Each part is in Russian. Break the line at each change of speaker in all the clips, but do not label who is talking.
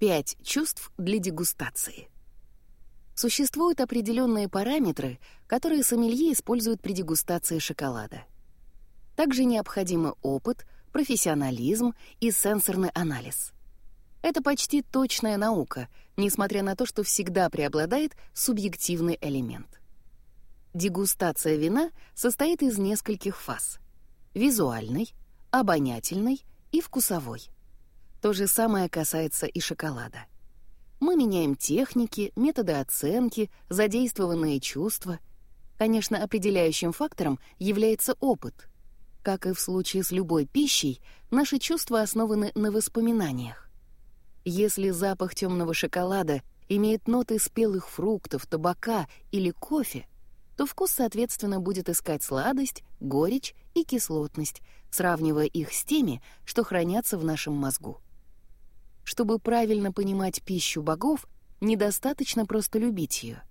Пять чувств для дегустации. Существуют определенные параметры, которые сомелье используют при дегустации шоколада. Также необходимы опыт, профессионализм и сенсорный анализ. Это почти точная наука, несмотря на то, что всегда преобладает субъективный элемент. Дегустация вина состоит из нескольких фаз — визуальной, обонятельной и вкусовой. То же самое касается и шоколада. Мы меняем техники, методы оценки, задействованные чувства. Конечно, определяющим фактором является опыт. Как и в случае с любой пищей, наши чувства основаны на воспоминаниях. Если запах темного шоколада имеет ноты спелых фруктов, табака или кофе, то вкус, соответственно, будет искать сладость, горечь и кислотность, сравнивая их с теми, что хранятся в нашем мозгу. Чтобы правильно понимать пищу богов, недостаточно просто любить ее.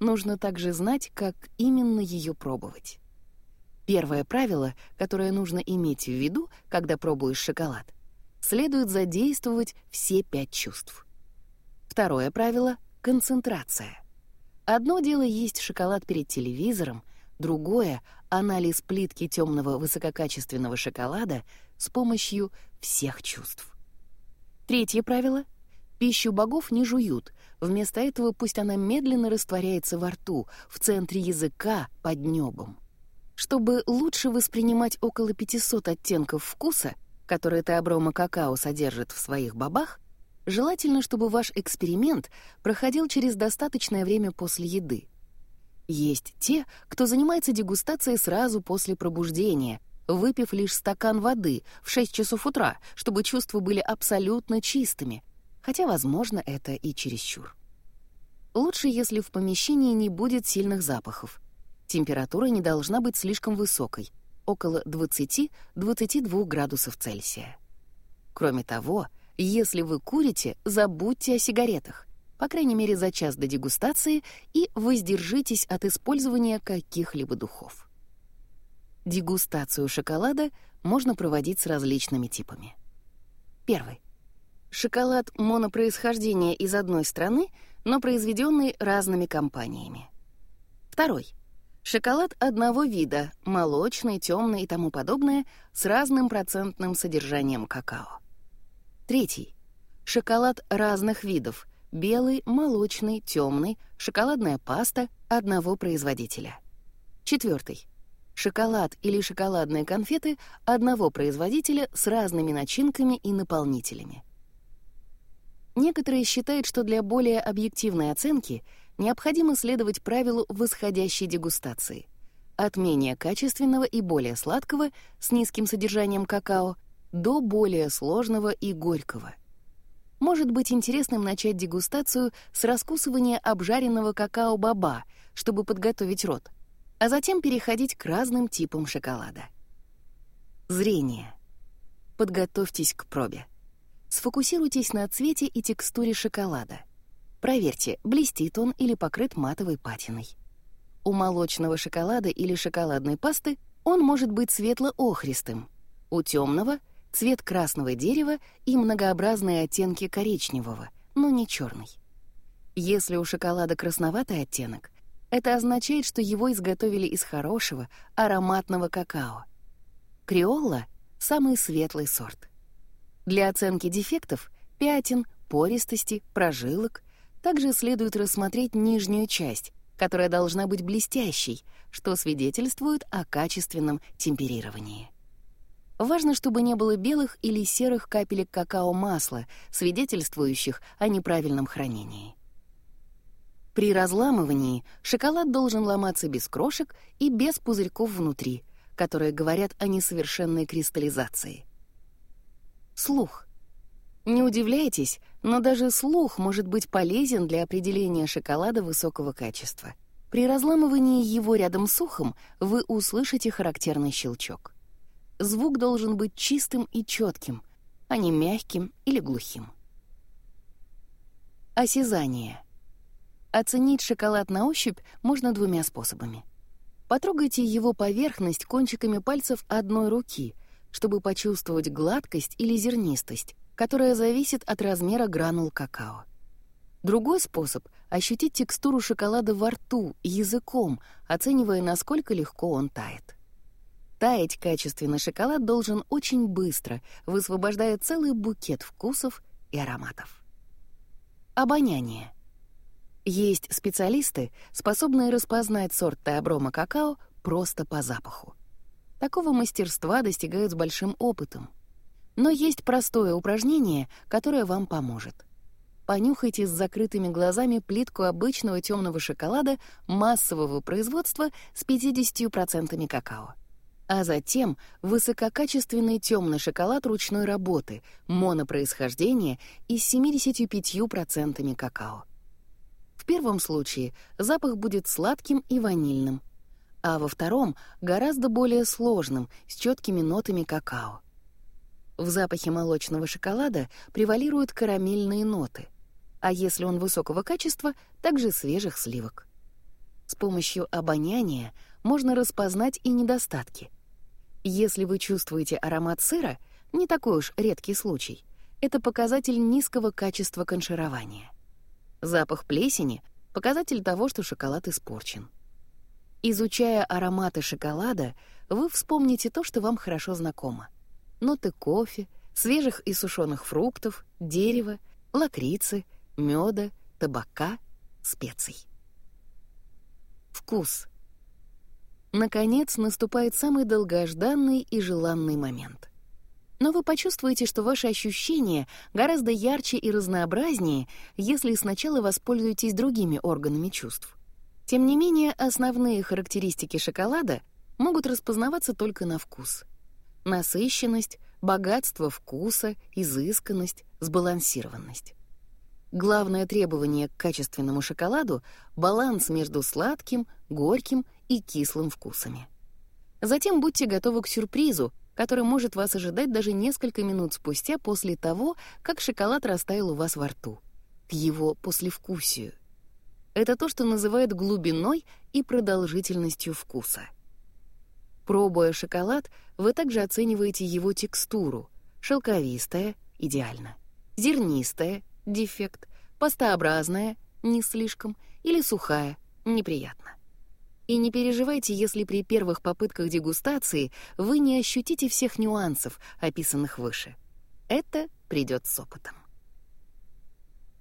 Нужно также знать, как именно ее пробовать. Первое правило, которое нужно иметь в виду, когда пробуешь шоколад, следует задействовать все пять чувств. Второе правило — концентрация. Одно дело есть шоколад перед телевизором, другое — анализ плитки темного высококачественного шоколада с помощью всех чувств. Третье правило — пищу богов не жуют, вместо этого пусть она медленно растворяется во рту, в центре языка, под небом. Чтобы лучше воспринимать около 500 оттенков вкуса, которые теоброма какао содержит в своих бобах, Желательно, чтобы ваш эксперимент проходил через достаточное время после еды. Есть те, кто занимается дегустацией сразу после пробуждения, выпив лишь стакан воды в 6 часов утра, чтобы чувства были абсолютно чистыми, хотя, возможно, это и чересчур. Лучше, если в помещении не будет сильных запахов. Температура не должна быть слишком высокой, около 20-22 градусов Цельсия. Кроме того, если вы курите, забудьте о сигаретах, по крайней мере за час до дегустации, и воздержитесь от использования каких-либо духов. Дегустацию шоколада можно проводить с различными типами. Первый. Шоколад монопроисхождения из одной страны, но произведенный разными компаниями. Второй. Шоколад одного вида, молочный, темный и тому подобное, с разным процентным содержанием какао. Третий. Шоколад разных видов. Белый, молочный, темный, шоколадная паста одного производителя. Четвертый. Шоколад или шоколадные конфеты одного производителя с разными начинками и наполнителями. Некоторые считают, что для более объективной оценки необходимо следовать правилу восходящей дегустации. От менее качественного и более сладкого с низким содержанием какао до более сложного и горького. Может быть интересным начать дегустацию с раскусывания обжаренного какао-баба, чтобы подготовить рот, а затем переходить к разным типам шоколада. Зрение. Подготовьтесь к пробе. Сфокусируйтесь на цвете и текстуре шоколада. Проверьте, блестит он или покрыт матовой патиной. У молочного шоколада или шоколадной пасты он может быть светло-охристым, у темного — цвет красного дерева и многообразные оттенки коричневого, но не черный. Если у шоколада красноватый оттенок, это означает, что его изготовили из хорошего, ароматного какао. Криолла — самый светлый сорт. Для оценки дефектов, пятен, пористости, прожилок, также следует рассмотреть нижнюю часть, которая должна быть блестящей, что свидетельствует о качественном темперировании. Важно, чтобы не было белых или серых капелек какао-масла, свидетельствующих о неправильном хранении. При разламывании шоколад должен ломаться без крошек и без пузырьков внутри, которые говорят о несовершенной кристаллизации. Слух. Не удивляйтесь, но даже слух может быть полезен для определения шоколада высокого качества. При разламывании его рядом с ухом вы услышите характерный щелчок звук должен быть чистым и четким, а не мягким или глухим. Осязание. Оценить шоколад на ощупь можно двумя способами. Потрогайте его поверхность кончиками пальцев одной руки, чтобы почувствовать гладкость или зернистость, которая зависит от размера гранул какао. Другой способ — ощутить текстуру шоколада во рту, языком, оценивая, насколько легко он тает. Таять качественный шоколад должен очень быстро, высвобождая целый букет вкусов и ароматов. Обоняние. Есть специалисты, способные распознать сорт теоброма какао просто по запаху. Такого мастерства достигают с большим опытом. Но есть простое упражнение, которое вам поможет — понюхайте с закрытыми глазами плитку обычного темного шоколада массового производства с 50% какао. А затем высококачественный темный шоколад ручной работы, монопроисхождения и с 75% какао. В первом случае запах будет сладким и ванильным, а во втором — гораздо более сложным, с четкими нотами какао. В запахе молочного шоколада превалируют карамельные ноты, а если он высокого качества, также свежих сливок. С помощью обоняния можно распознать и недостатки. Если вы чувствуете аромат сыра, не такой уж редкий случай, это показатель низкого качества конширования. Запах плесени — показатель того, что шоколад испорчен. Изучая ароматы шоколада, вы вспомните то, что вам хорошо знакомо — ноты кофе, свежих и сушеных фруктов, дерева, лакрицы, меда, табака, специй. Вкус. Наконец наступает самый долгожданный и желанный момент. Но вы почувствуете, что ваши ощущения гораздо ярче и разнообразнее, если сначала воспользуетесь другими органами чувств. Тем не менее, основные характеристики шоколада могут распознаваться только на вкус — насыщенность, богатство вкуса, изысканность, сбалансированность. Главное требование к качественному шоколаду — баланс между сладким, горьким и кислым вкусами. Затем будьте готовы к сюрпризу, который может вас ожидать даже несколько минут спустя после того, как шоколад растаял у вас во рту, к его послевкусию. Это то, что называют глубиной и продолжительностью вкуса — Пробуя шоколад, вы также оцениваете его текстуру. Шелковистая — идеально. Зернистая — дефект. Пастообразная — не слишком. Или сухая — неприятно. И не переживайте, если при первых попытках дегустации вы не ощутите всех нюансов, описанных выше. Это придет с опытом.